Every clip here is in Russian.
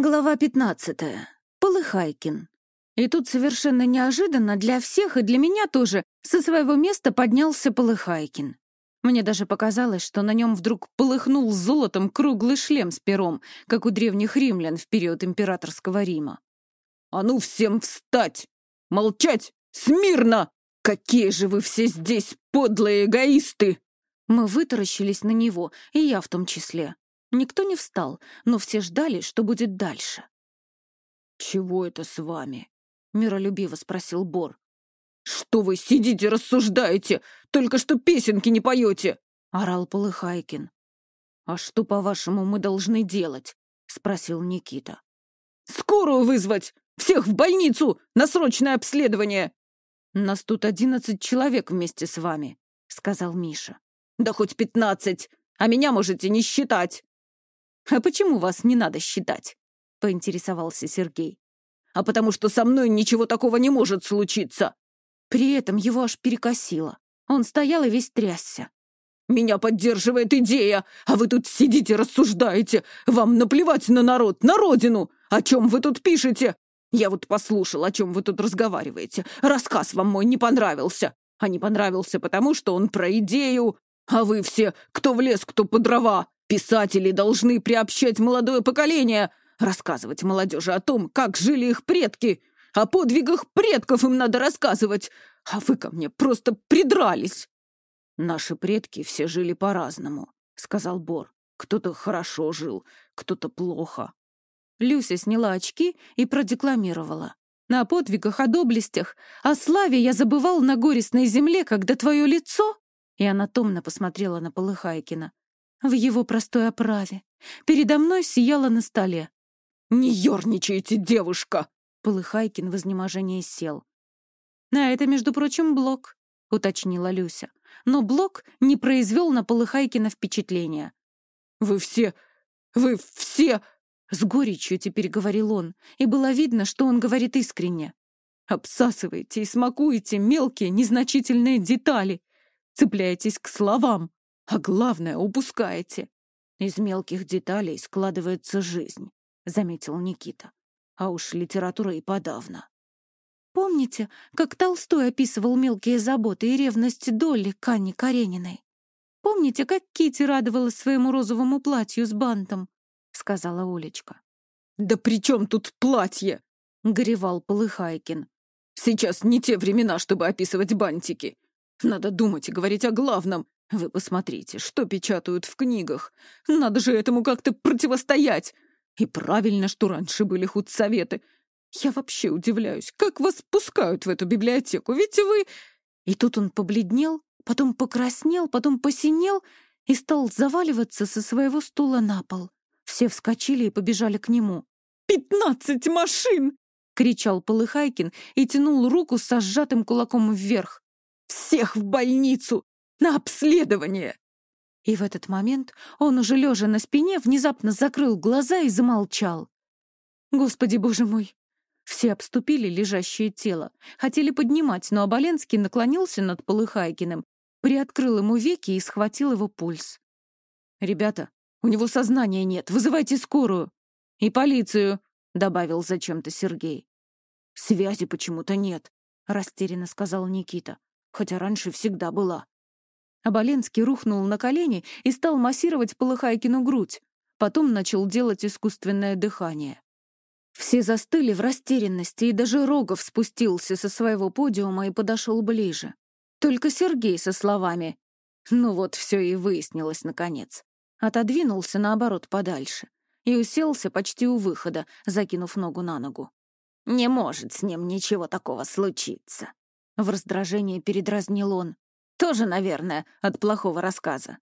Глава пятнадцатая. Полыхайкин. И тут совершенно неожиданно для всех и для меня тоже со своего места поднялся Полыхайкин. Мне даже показалось, что на нем вдруг полыхнул золотом круглый шлем с пером, как у древних римлян в период императорского Рима. «А ну всем встать! Молчать! Смирно! Какие же вы все здесь подлые эгоисты!» Мы вытаращились на него, и я в том числе. Никто не встал, но все ждали, что будет дальше. «Чего это с вами?» — миролюбиво спросил Бор. «Что вы сидите, рассуждаете? Только что песенки не поете!» — орал Полыхайкин. «А что, по-вашему, мы должны делать?» — спросил Никита. «Скорую вызвать! Всех в больницу! На срочное обследование!» «Нас тут одиннадцать человек вместе с вами», — сказал Миша. «Да хоть пятнадцать! А меня можете не считать!» «А почему вас не надо считать?» — поинтересовался Сергей. «А потому что со мной ничего такого не может случиться!» При этом его аж перекосило. Он стоял и весь трясся. «Меня поддерживает идея, а вы тут сидите, рассуждаете. Вам наплевать на народ, на родину. О чем вы тут пишете? Я вот послушал, о чем вы тут разговариваете. Рассказ вам мой не понравился. А не понравился потому, что он про идею. А вы все, кто в лес, кто по дрова. Писатели должны приобщать молодое поколение, рассказывать молодежи о том, как жили их предки. О подвигах предков им надо рассказывать, а вы ко мне просто придрались. Наши предки все жили по-разному, сказал Бор. Кто-то хорошо жил, кто-то плохо. Люся сняла очки и продекламировала. На подвигах, о доблестях, о славе я забывал на горестной земле, когда твое лицо... И она томно посмотрела на Полыхайкина в его простой оправе. Передо мной сияло на столе. «Не ерничайте, девушка!» Полыхайкин в изнеможении сел. «А это, между прочим, блок», — уточнила Люся. Но блок не произвел на Полыхайкина впечатления. «Вы все... вы все...» С горечью теперь говорил он, и было видно, что он говорит искренне. «Обсасываете и смакуете мелкие, незначительные детали, цепляетесь к словам, а главное упускаете. Из мелких деталей складывается жизнь, заметил Никита. А уж литература и подавно. Помните, как Толстой описывал мелкие заботы и ревность Долли к Анне Карениной? Помните, как Кити радовалась своему розовому платью с бантом? сказала Олечка. Да при чем тут платье? горевал Полыхайкин. Сейчас не те времена, чтобы описывать бантики. Надо думать и говорить о главном, вы посмотрите, что печатают в книгах. Надо же этому как-то противостоять. И правильно, что раньше были худсоветы. Я вообще удивляюсь, как вас пускают в эту библиотеку, ведь вы...» И тут он побледнел, потом покраснел, потом посинел и стал заваливаться со своего стула на пол. Все вскочили и побежали к нему. «Пятнадцать машин!» — кричал Полыхайкин и тянул руку со сжатым кулаком вверх. «Всех в больницу! На обследование!» И в этот момент он, уже лежа на спине, внезапно закрыл глаза и замолчал. «Господи, боже мой!» Все обступили лежащее тело, хотели поднимать, но Оболенский наклонился над Полыхайкиным, приоткрыл ему веки и схватил его пульс. «Ребята, у него сознания нет, вызывайте скорую!» «И полицию!» — добавил зачем-то Сергей. «Связи почему-то нет», — растерянно сказал Никита, «хотя раньше всегда была». Оболенский рухнул на колени и стал массировать Полыхайкину грудь. Потом начал делать искусственное дыхание. Все застыли в растерянности, и даже Рогов спустился со своего подиума и подошел ближе. Только Сергей со словами «Ну вот, все и выяснилось, наконец». Отодвинулся, наоборот, подальше и уселся почти у выхода, закинув ногу на ногу. «Не может с ним ничего такого случиться», — в раздражении передразнил он. Тоже, наверное, от плохого рассказа.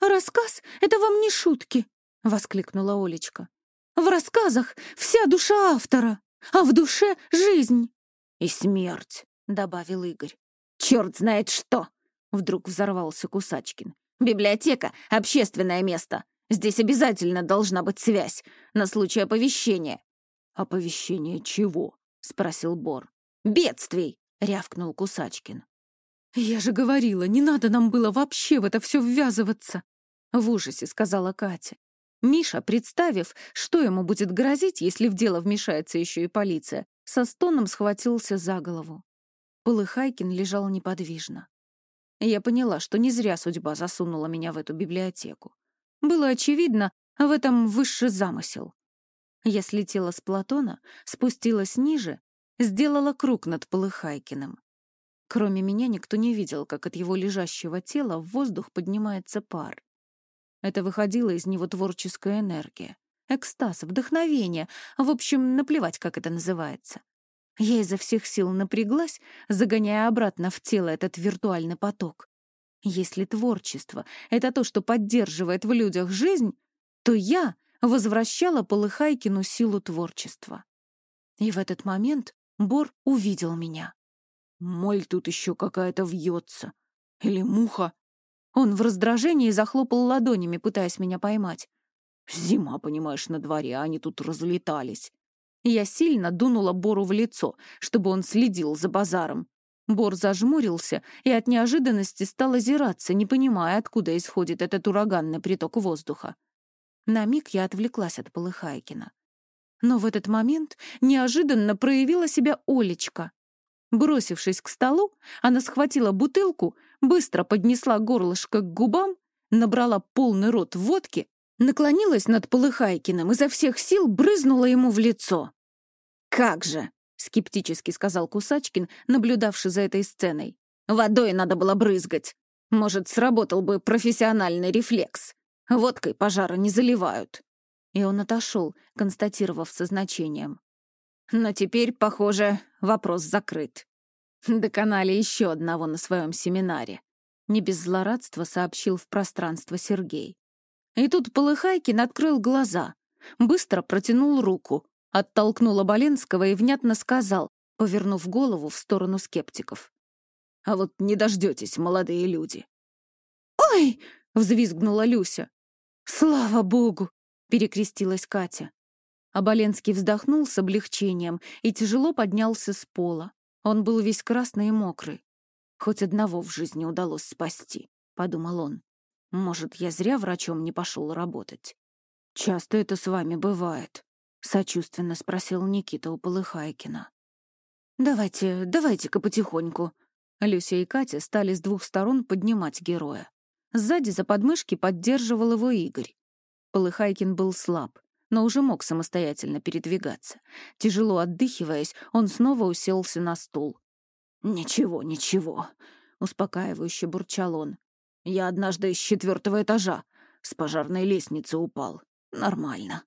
«Рассказ — это вам не шутки!» — воскликнула Олечка. «В рассказах вся душа автора, а в душе — жизнь!» «И смерть!» — добавил Игорь. «Черт знает что!» — вдруг взорвался Кусачкин. «Библиотека — общественное место. Здесь обязательно должна быть связь на случай оповещения». «Оповещение чего?» — спросил Бор. «Бедствий!» — рявкнул Кусачкин. «Я же говорила, не надо нам было вообще в это все ввязываться!» В ужасе сказала Катя. Миша, представив, что ему будет грозить, если в дело вмешается еще и полиция, со стоном схватился за голову. Полыхайкин лежал неподвижно. Я поняла, что не зря судьба засунула меня в эту библиотеку. Было очевидно, в этом высший замысел. Я слетела с Платона, спустилась ниже, сделала круг над Полыхайкиным. Кроме меня никто не видел, как от его лежащего тела в воздух поднимается пар. Это выходила из него творческая энергия. Экстаз, вдохновение. В общем, наплевать, как это называется. Я изо всех сил напряглась, загоняя обратно в тело этот виртуальный поток. Если творчество — это то, что поддерживает в людях жизнь, то я возвращала Полыхайкину силу творчества. И в этот момент Бор увидел меня. «Моль тут еще какая-то вьется. Или муха?» Он в раздражении захлопал ладонями, пытаясь меня поймать. «Зима, понимаешь, на дворе, а они тут разлетались». Я сильно дунула Бору в лицо, чтобы он следил за базаром. Бор зажмурился и от неожиданности стал озираться, не понимая, откуда исходит этот ураганный приток воздуха. На миг я отвлеклась от Полыхайкина. Но в этот момент неожиданно проявила себя Олечка. Бросившись к столу, она схватила бутылку, быстро поднесла горлышко к губам, набрала полный рот водки, наклонилась над Полыхайкиным, изо всех сил брызнула ему в лицо. «Как же!» — скептически сказал Кусачкин, наблюдавший за этой сценой. «Водой надо было брызгать. Может, сработал бы профессиональный рефлекс. Водкой пожара не заливают». И он отошел, констатировав со значением. Но теперь, похоже, вопрос закрыт. Доконали еще одного на своем семинаре. Не без злорадства сообщил в пространство Сергей. И тут Полыхайкин открыл глаза, быстро протянул руку, оттолкнул Оболенского и внятно сказал, повернув голову в сторону скептиков. «А вот не дождетесь, молодые люди». «Ой!» — взвизгнула Люся. «Слава богу!» — перекрестилась Катя. Оболенский вздохнул с облегчением и тяжело поднялся с пола. Он был весь красный и мокрый. «Хоть одного в жизни удалось спасти», — подумал он. «Может, я зря врачом не пошел работать?» «Часто это с вами бывает», — сочувственно спросил Никита у Полыхайкина. «Давайте, давайте-ка потихоньку». Люся и Катя стали с двух сторон поднимать героя. Сзади за подмышки поддерживал его Игорь. Полыхайкин был слаб но уже мог самостоятельно передвигаться. Тяжело отдыхиваясь, он снова уселся на стул. «Ничего, ничего», — успокаивающе бурчал он. «Я однажды с четвертого этажа с пожарной лестницы упал. Нормально.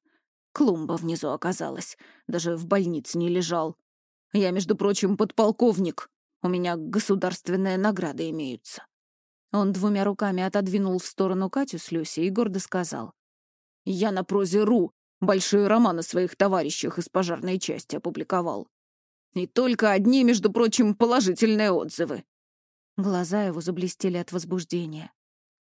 Клумба внизу оказалась. Даже в больнице не лежал. Я, между прочим, подполковник. У меня государственные награды имеются». Он двумя руками отодвинул в сторону Катю с Люси и гордо сказал. «Я на прозе РУ Большой роман о своих товарищах из пожарной части опубликовал. И только одни, между прочим, положительные отзывы. Глаза его заблестели от возбуждения.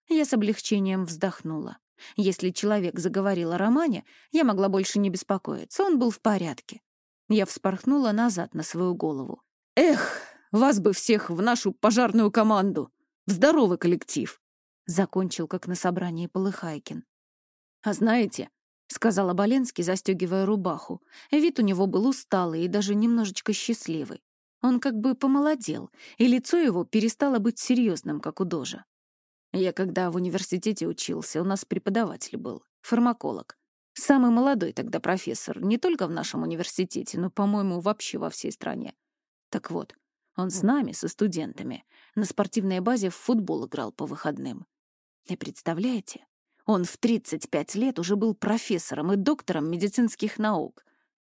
Я с облегчением вздохнула. Если человек заговорил о романе, я могла больше не беспокоиться, он был в порядке. Я вспорхнула назад на свою голову. «Эх, вас бы всех в нашу пожарную команду! В здоровый коллектив!» Закончил, как на собрании Полыхайкин. «А знаете, — сказал Оболенский, застегивая рубаху. Вид у него был усталый и даже немножечко счастливый. Он как бы помолодел, и лицо его перестало быть серьезным, как у Дожа. Я когда в университете учился, у нас преподаватель был, фармаколог. Самый молодой тогда профессор, не только в нашем университете, но, по-моему, вообще во всей стране. Так вот, он с нами, со студентами, на спортивной базе в футбол играл по выходным. И представляете, он в 35 лет уже был профессором и доктором медицинских наук.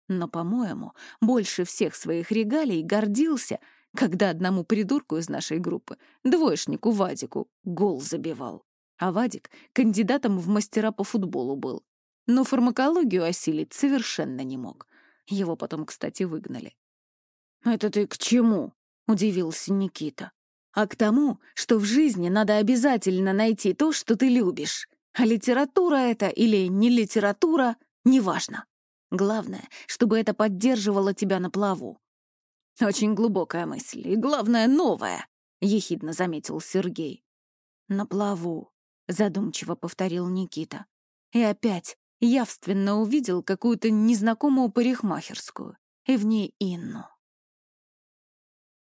Но, по-моему, больше всех своих регалий гордился, когда одному придурку из нашей группы, двоечнику Вадику, гол забивал. А Вадик кандидатом в мастера по футболу был. Но фармакологию осилить совершенно не мог. Его потом, кстати, выгнали. «Это ты к чему?» — удивился Никита. «А к тому, что в жизни надо обязательно найти то, что ты любишь. А литература это или не литература, неважно. Главное, чтобы это поддерживало тебя на плаву. Очень глубокая мысль, и главное, новая, — ехидно заметил Сергей. На плаву, — задумчиво повторил Никита. И опять явственно увидел какую-то незнакомую парикмахерскую и в ней Инну.